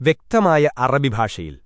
വ്യക്തമായ അറബി ഭാഷയിൽ.